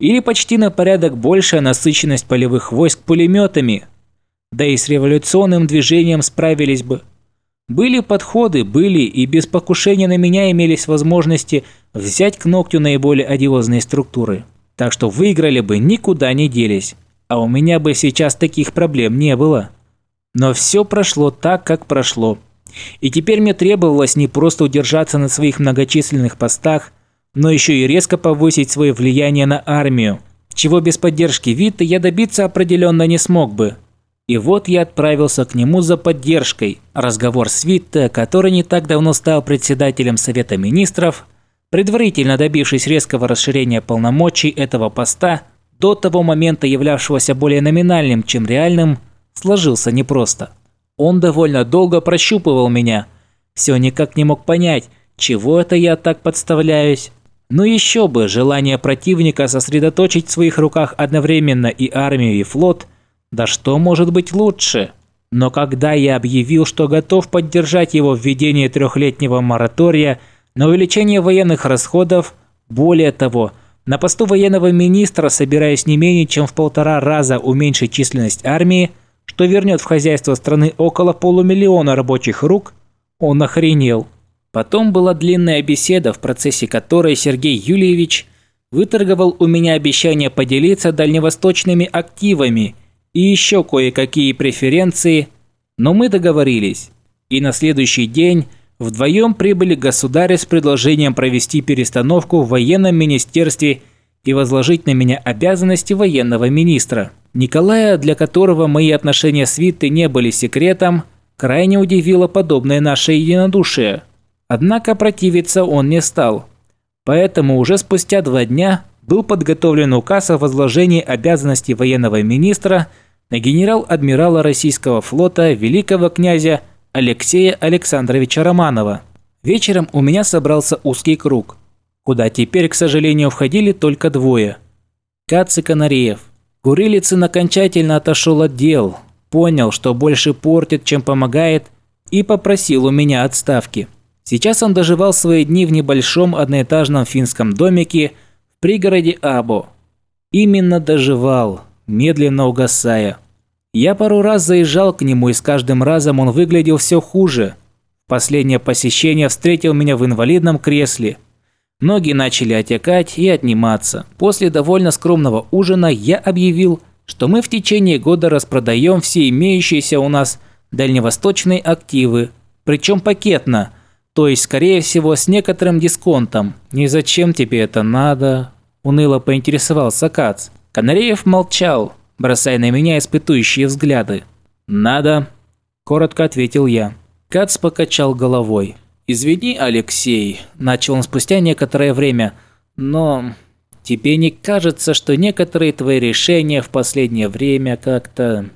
Или почти на порядок большая насыщенность полевых войск пулеметами. Да и с революционным движением справились бы. Были подходы, были, и без покушения на меня имелись возможности взять к ногтю наиболее одиозные структуры так что выиграли бы никуда не делись, а у меня бы сейчас таких проблем не было. Но все прошло так, как прошло. И теперь мне требовалось не просто удержаться на своих многочисленных постах, но еще и резко повысить свое влияние на армию, чего без поддержки Вита я добиться определенно не смог бы. И вот я отправился к нему за поддержкой. Разговор с Витте, который не так давно стал председателем Совета Министров, предварительно добившись резкого расширения полномочий этого поста, до того момента являвшегося более номинальным, чем реальным, сложился непросто. Он довольно долго прощупывал меня, все никак не мог понять, чего это я так подставляюсь. Ну еще бы, желание противника сосредоточить в своих руках одновременно и армию, и флот, да что может быть лучше? Но когда я объявил, что готов поддержать его введение трехлетнего моратория – на увеличение военных расходов, более того, на посту военного министра собираясь не менее чем в полтора раза уменьшить численность армии, что вернет в хозяйство страны около полумиллиона рабочих рук, он охренел. Потом была длинная беседа, в процессе которой Сергей Юльевич выторговал у меня обещание поделиться дальневосточными активами и еще кое-какие преференции, но мы договорились. И на следующий день Вдвоем прибыли государи с предложением провести перестановку в военном министерстве и возложить на меня обязанности военного министра. Николая, для которого мои отношения с Виттой не были секретом, крайне удивило подобное наше единодушие. Однако противиться он не стал. Поэтому уже спустя два дня был подготовлен указ о возложении обязанностей военного министра на генерал-адмирала российского флота великого князя Алексея Александровича Романова. Вечером у меня собрался узкий круг, куда теперь, к сожалению, входили только двое. Кац и Канареев. Курилицын окончательно отошел от дел, понял, что больше портит, чем помогает, и попросил у меня отставки. Сейчас он доживал свои дни в небольшом одноэтажном финском домике в пригороде Або. Именно доживал, медленно угасая. Я пару раз заезжал к нему, и с каждым разом он выглядел все хуже. Последнее посещение встретил меня в инвалидном кресле. Ноги начали отекать и отниматься. После довольно скромного ужина я объявил, что мы в течение года распродаем все имеющиеся у нас дальневосточные активы, причем пакетно, То есть, скорее всего, с некоторым дисконтом. «И зачем тебе это надо?» – уныло поинтересовался Кац. Канареев молчал, бросая на меня испытующие взгляды. «Надо», – коротко ответил я. Кац покачал головой. «Извини, Алексей», – начал он спустя некоторое время, – «но тебе не кажется, что некоторые твои решения в последнее время как-то...»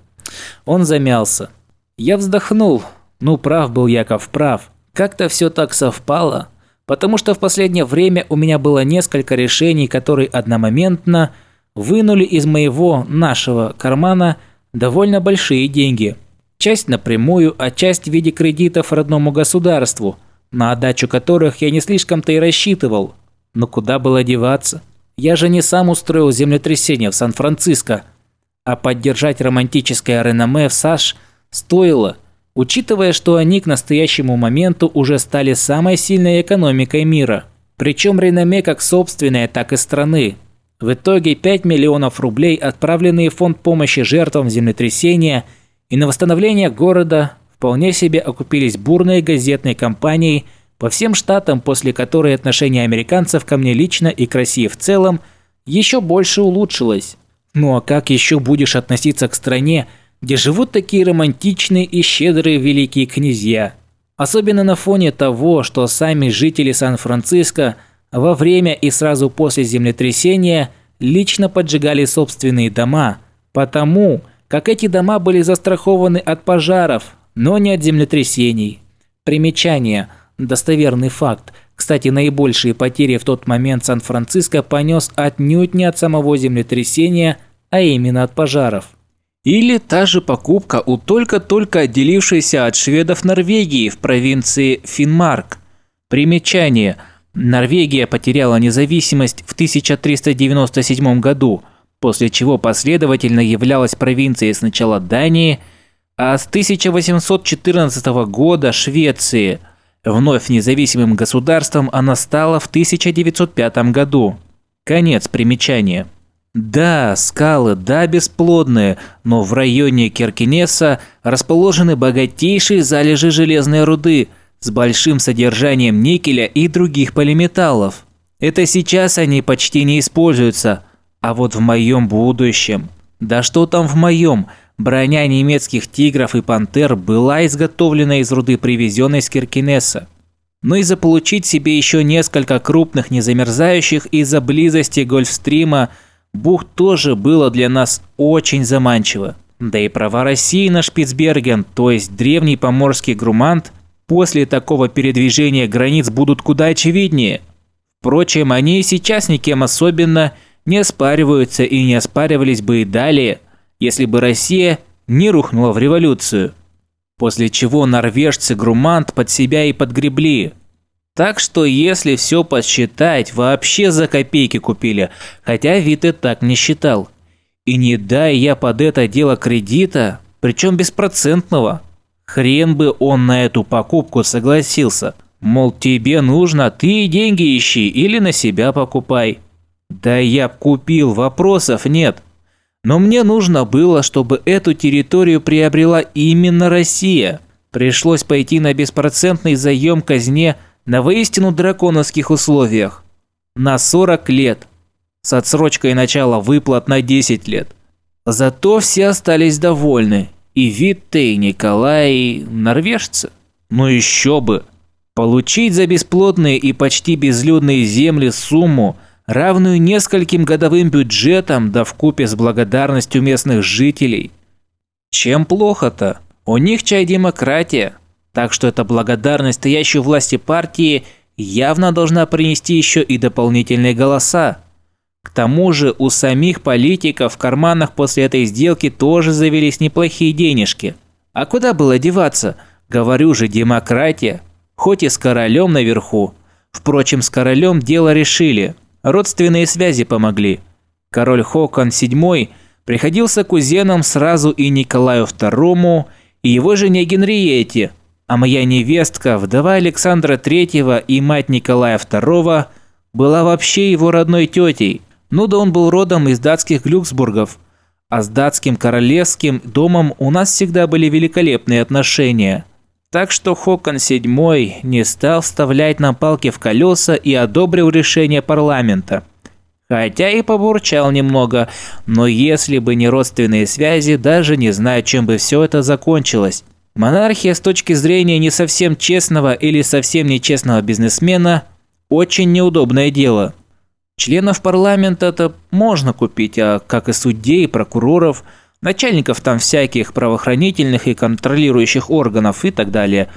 Он замялся. Я вздохнул. Ну, прав был Яков, прав. Как-то все так совпало. Потому что в последнее время у меня было несколько решений, которые одномоментно вынули из моего, нашего кармана довольно большие деньги. Часть напрямую, а часть в виде кредитов родному государству, на отдачу которых я не слишком-то и рассчитывал. Но куда было деваться? Я же не сам устроил землетрясение в Сан-Франциско, а поддержать романтическое реноме в САШ стоило, учитывая, что они к настоящему моменту уже стали самой сильной экономикой мира. Причем реноме как собственное, так и страны. В итоге 5 миллионов рублей, отправленные в фонд помощи жертвам землетрясения и на восстановление города, вполне себе окупились бурной газетной кампанией по всем штатам, после которой отношение американцев ко мне лично и к России в целом еще больше улучшилось. Ну а как еще будешь относиться к стране, где живут такие романтичные и щедрые великие князья? Особенно на фоне того, что сами жители Сан-Франциско – во время и сразу после землетрясения лично поджигали собственные дома, потому как эти дома были застрахованы от пожаров, но не от землетрясений. Примечание. Достоверный факт. Кстати, наибольшие потери в тот момент Сан-Франциско понес отнюдь не от самого землетрясения, а именно от пожаров. Или та же покупка у только-только отделившейся от шведов Норвегии в провинции Финмарк. Примечание – Норвегия потеряла независимость в 1397 году, после чего последовательно являлась провинцией сначала Дании, а с 1814 года Швеции. Вновь независимым государством она стала в 1905 году. Конец примечания. Да, скалы, да, бесплодные, но в районе Киркинесса расположены богатейшие залежи железной руды – с большим содержанием никеля и других полиметаллов. Это сейчас они почти не используются, а вот в моем будущем. Да что там в моем? Броня немецких тигров и пантер была изготовлена из руды, привезенной с Киркинесса. Но и заполучить себе еще несколько крупных незамерзающих из-за близости Гольфстрима бухт тоже было для нас очень заманчиво. Да и права России на Шпицберген, то есть древний поморский грумант, после такого передвижения границ будут куда очевиднее. Впрочем, они и сейчас никем особенно не оспариваются и не оспаривались бы и далее, если бы Россия не рухнула в революцию. После чего норвежцы Грумант под себя и подгребли. Так что если все подсчитать, вообще за копейки купили, хотя вид и так не считал. И не дай я под это дело кредита, причем беспроцентного, Хрен бы он на эту покупку согласился. Мол, тебе нужно, ты деньги ищи или на себя покупай. Да я б купил, вопросов нет. Но мне нужно было, чтобы эту территорию приобрела именно Россия. Пришлось пойти на беспроцентный заем казне на воистину драконовских условиях. На 40 лет. С отсрочкой начала выплат на 10 лет. Зато все остались довольны и Витте, и Николай, норвежцы. Ну еще бы! Получить за бесплодные и почти безлюдные земли сумму, равную нескольким годовым бюджетам, да вкупе с благодарностью местных жителей. Чем плохо-то? У них чай демократия, так что эта благодарность стоящей власти партии явно должна принести еще и дополнительные голоса. К тому же у самих политиков в карманах после этой сделки тоже завелись неплохие денежки. А куда было деваться? Говорю же, демократия. Хоть и с королем наверху. Впрочем, с королем дело решили. Родственные связи помогли. Король Хокон VII приходился кузеном сразу и Николаю II, и его жене Генриете, а моя невестка, вдова Александра III и мать Николая II, была вообще его родной тетей. Ну да он был родом из датских Глюксбургов, а с датским королевским домом у нас всегда были великолепные отношения. Так что Хокон VII не стал вставлять нам палки в колеса и одобрил решение парламента. Хотя и побурчал немного, но если бы не родственные связи, даже не знаю, чем бы все это закончилось. Монархия с точки зрения не совсем честного или совсем нечестного бизнесмена – очень неудобное дело. Членов парламента-то можно купить, а как и судей, прокуроров, начальников там всяких правоохранительных и контролирующих органов и так далее.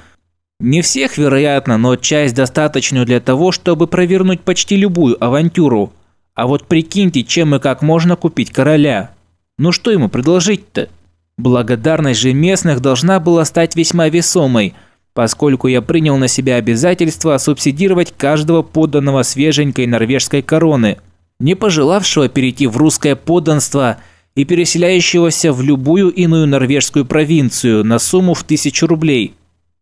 Не всех, вероятно, но часть достаточную для того, чтобы провернуть почти любую авантюру. А вот прикиньте, чем и как можно купить короля. Ну что ему предложить-то? Благодарность же местных должна была стать весьма весомой – поскольку я принял на себя обязательство субсидировать каждого подданного свеженькой норвежской короны, не пожелавшего перейти в русское подданство и переселяющегося в любую иную норвежскую провинцию на сумму в тысячу рублей.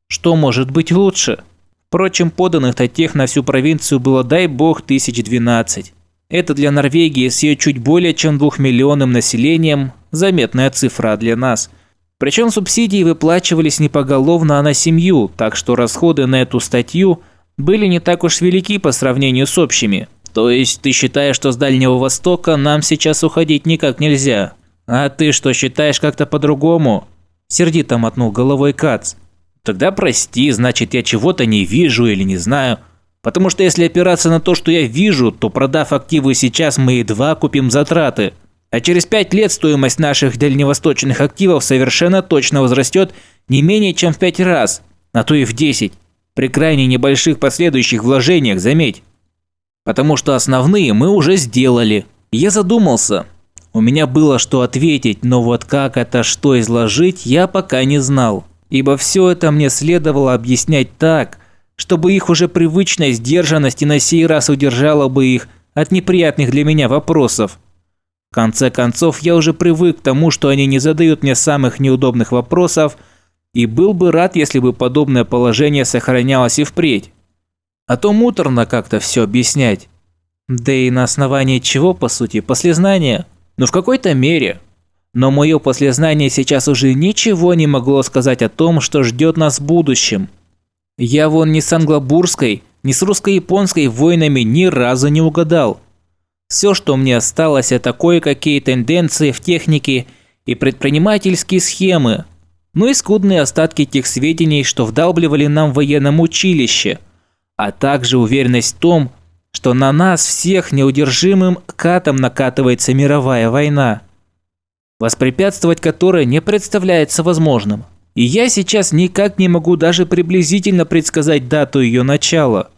Что может быть лучше? Впрочем, поданных-то тех на всю провинцию было, дай бог, тысяч двенадцать. Это для Норвегии с ее чуть более чем двухмиллионным населением заметная цифра для нас – причем субсидии выплачивались не поголовно, а на семью, так что расходы на эту статью были не так уж велики по сравнению с общими. То есть ты считаешь, что с Дальнего Востока нам сейчас уходить никак нельзя? А ты что, считаешь как-то по-другому? Сердито мотнул головой Кац. Тогда прости, значит я чего-то не вижу или не знаю. Потому что если опираться на то, что я вижу, то продав активы сейчас мы едва купим затраты. А через пять лет стоимость наших дальневосточных активов совершенно точно возрастет не менее чем в пять раз, а то и в десять, при крайне небольших последующих вложениях, заметь. Потому что основные мы уже сделали. Я задумался. У меня было что ответить, но вот как это что изложить, я пока не знал. Ибо все это мне следовало объяснять так, чтобы их уже привычная сдержанность и на сей раз удержала бы их от неприятных для меня вопросов. В конце концов, я уже привык к тому, что они не задают мне самых неудобных вопросов, и был бы рад, если бы подобное положение сохранялось и впредь. А то муторно как-то все объяснять. Да и на основании чего, по сути, послезнания? Ну, в какой-то мере. Но мое послезнание сейчас уже ничего не могло сказать о том, что ждет нас в будущем. Я вон ни с англобурской, ни с русско-японской войнами ни разу не угадал. Все, что мне осталось, это кое-какие тенденции в технике и предпринимательские схемы, ну и скудные остатки тех сведений, что вдалбливали нам в военном училище, а также уверенность в том, что на нас всех неудержимым катом накатывается мировая война, воспрепятствовать которой не представляется возможным. И я сейчас никак не могу даже приблизительно предсказать дату ее начала.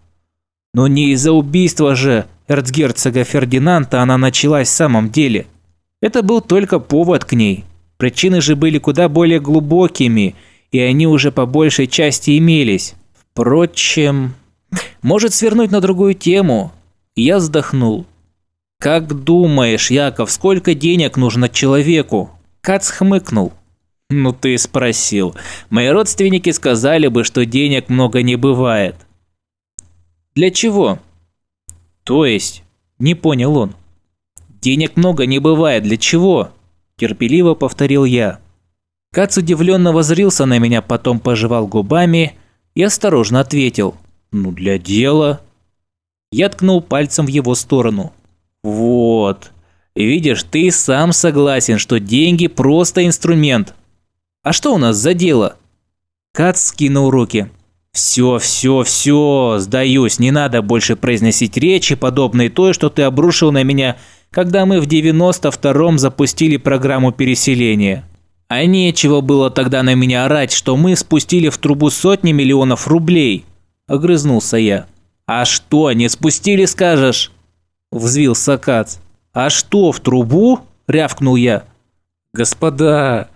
Но не из-за убийства же эрцгерцога Фердинанда она началась в самом деле. Это был только повод к ней. Причины же были куда более глубокими, и они уже по большей части имелись. Впрочем, может свернуть на другую тему. Я вздохнул. «Как думаешь, Яков, сколько денег нужно человеку?» Кац хмыкнул. «Ну ты спросил. Мои родственники сказали бы, что денег много не бывает». «Для чего?» «То есть?» – не понял он. «Денег много не бывает, для чего?» – терпеливо повторил я. Кац удивленно возрился на меня, потом пожевал губами и осторожно ответил. «Ну, для дела». Я ткнул пальцем в его сторону. «Вот. Видишь, ты сам согласен, что деньги просто инструмент. А что у нас за дело?» Кац скинул руки. «Все, все, все, сдаюсь, не надо больше произносить речи, подобные той, что ты обрушил на меня, когда мы в 92-м запустили программу переселения. А нечего было тогда на меня орать, что мы спустили в трубу сотни миллионов рублей», – огрызнулся я. «А что, не спустили, скажешь?» – взвился Кац. «А что, в трубу?» – рявкнул я. «Господа,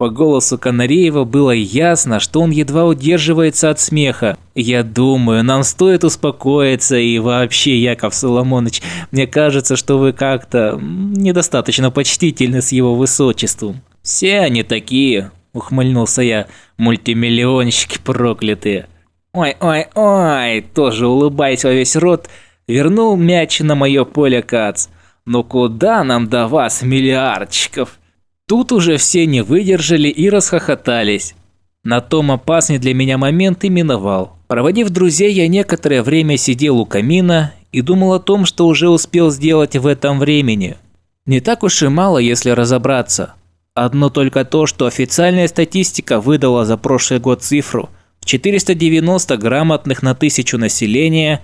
по голосу Канареева было ясно, что он едва удерживается от смеха. «Я думаю, нам стоит успокоиться, и вообще, Яков Соломонович, мне кажется, что вы как-то недостаточно почтительны с его высочеством». «Все они такие», – ухмыльнулся я, – «мультимиллионщики проклятые». «Ой-ой-ой», – тоже улыбаясь во весь рот, вернул мяч на мое поле Кац. «Ну куда нам до вас, миллиардчиков?» Тут уже все не выдержали и расхохотались. На том опасный для меня момент и миновал. Проводив друзей, я некоторое время сидел у камина и думал о том, что уже успел сделать в этом времени. Не так уж и мало, если разобраться. Одно только то, что официальная статистика выдала за прошлый год цифру в 490 грамотных на тысячу населения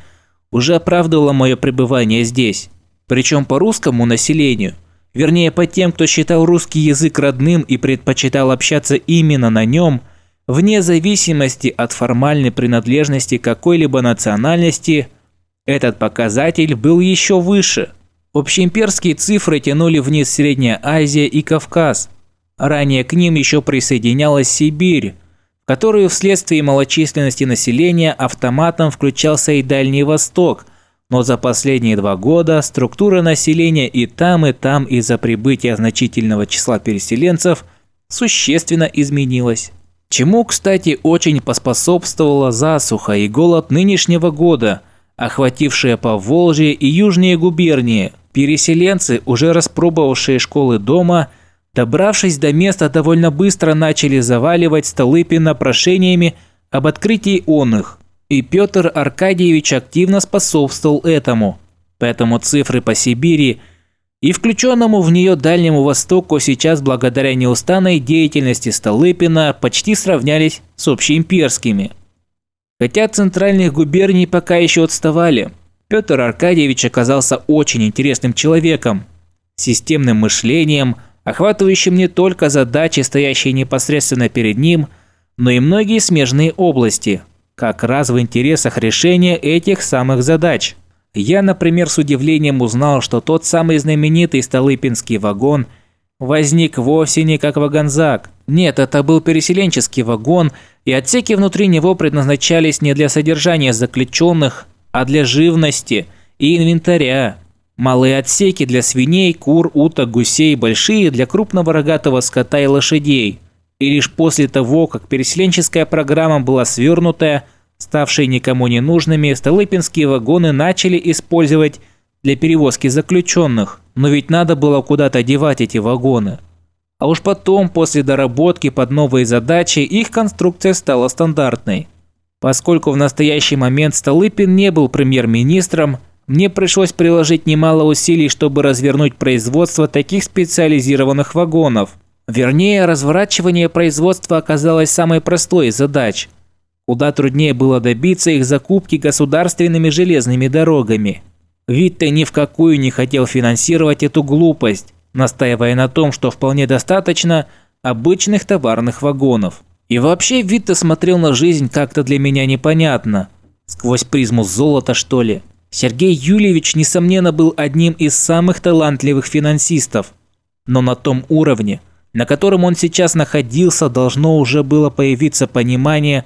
уже оправдывало мое пребывание здесь. Причем по русскому населению, вернее по тем, кто считал русский язык родным и предпочитал общаться именно на нем, вне зависимости от формальной принадлежности какой-либо национальности, этот показатель был еще выше. Общеимперские цифры тянули вниз Средняя Азия и Кавказ. Ранее к ним еще присоединялась Сибирь, в которую вследствие малочисленности населения автоматом включался и Дальний Восток – но за последние два года структура населения и там, и там из-за прибытия значительного числа переселенцев существенно изменилась. Чему, кстати, очень поспособствовала засуха и голод нынешнего года, охватившие Поволжье и южные губернии. Переселенцы, уже распробовавшие школы дома, добравшись до места, довольно быстро начали заваливать Столыпина прошениями об открытии он их. И Петр Аркадьевич активно способствовал этому. Поэтому цифры по Сибири и включенному в нее Дальнему Востоку сейчас благодаря неустанной деятельности Столыпина почти сравнялись с общеимперскими. Хотя центральных губерний пока еще отставали, Петр Аркадьевич оказался очень интересным человеком, системным мышлением, охватывающим не только задачи, стоящие непосредственно перед ним, но и многие смежные области – как раз в интересах решения этих самых задач. Я, например, с удивлением узнал, что тот самый знаменитый Столыпинский вагон возник вовсе не как вагонзак. Нет, это был переселенческий вагон, и отсеки внутри него предназначались не для содержания заключенных, а для живности и инвентаря. Малые отсеки для свиней, кур, уток, гусей, большие для крупного рогатого скота и лошадей – и лишь после того, как переселенческая программа была свернутая, ставшие никому не нужными, столыпинские вагоны начали использовать для перевозки заключенных. Но ведь надо было куда-то девать эти вагоны. А уж потом, после доработки под новые задачи, их конструкция стала стандартной. Поскольку в настоящий момент Столыпин не был премьер-министром, мне пришлось приложить немало усилий, чтобы развернуть производство таких специализированных вагонов – Вернее, разворачивание производства оказалось самой простой из задач. Куда труднее было добиться их закупки государственными железными дорогами. Витте ни в какую не хотел финансировать эту глупость, настаивая на том, что вполне достаточно обычных товарных вагонов. И вообще Витте смотрел на жизнь как-то для меня непонятно. Сквозь призму золота, что ли. Сергей Юльевич, несомненно, был одним из самых талантливых финансистов. Но на том уровне, на котором он сейчас находился, должно уже было появиться понимание,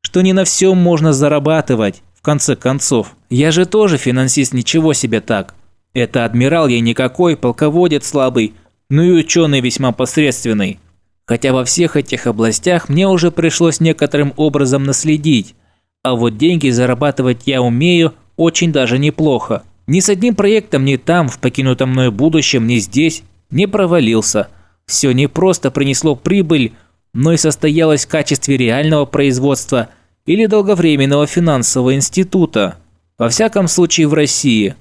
что не на всем можно зарабатывать, в конце концов. Я же тоже финансист, ничего себе так. Это адмирал я никакой, полководец слабый, ну и ученый весьма посредственный. Хотя во всех этих областях мне уже пришлось некоторым образом наследить, а вот деньги зарабатывать я умею очень даже неплохо. Ни с одним проектом ни там, в покинутом мной будущем, ни здесь не провалился – все не просто принесло прибыль, но и состоялось в качестве реального производства или долговременного финансового института. Во всяком случае в России.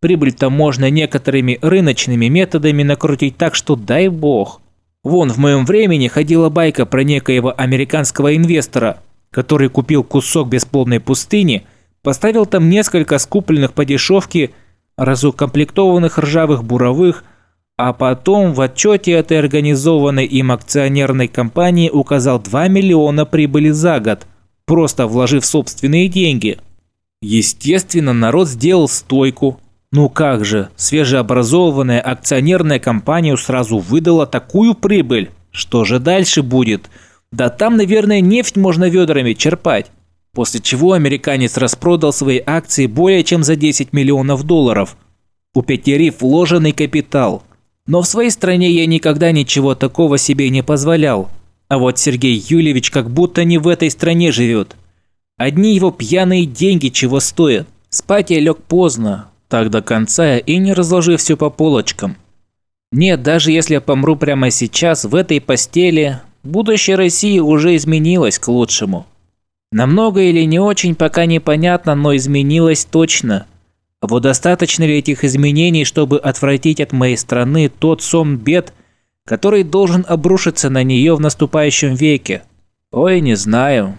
Прибыль-то можно некоторыми рыночными методами накрутить так, что дай бог. Вон в моем времени ходила байка про некоего американского инвестора, который купил кусок бесплодной пустыни, поставил там несколько скупленных по дешевке разукомплектованных ржавых буровых – а потом в отчете этой организованной им акционерной компании указал 2 миллиона прибыли за год, просто вложив собственные деньги. Естественно, народ сделал стойку. Ну как же, свежеобразованная акционерная компания сразу выдала такую прибыль. Что же дальше будет? Да там, наверное, нефть можно ведрами черпать. После чего американец распродал свои акции более чем за 10 миллионов долларов. У Пятерив вложенный капитал – но в своей стране я никогда ничего такого себе не позволял. А вот Сергей Юльевич как будто не в этой стране живет. Одни его пьяные деньги чего стоят. Спать я лег поздно, так до конца и не разложив все по полочкам. Нет, даже если я помру прямо сейчас в этой постели, Будущее России уже изменилось к лучшему. Намного или не очень, пока непонятно, но изменилось точно. Вот достаточно ли этих изменений, чтобы отвратить от моей страны тот сон бед, который должен обрушиться на нее в наступающем веке? Ой, не знаю.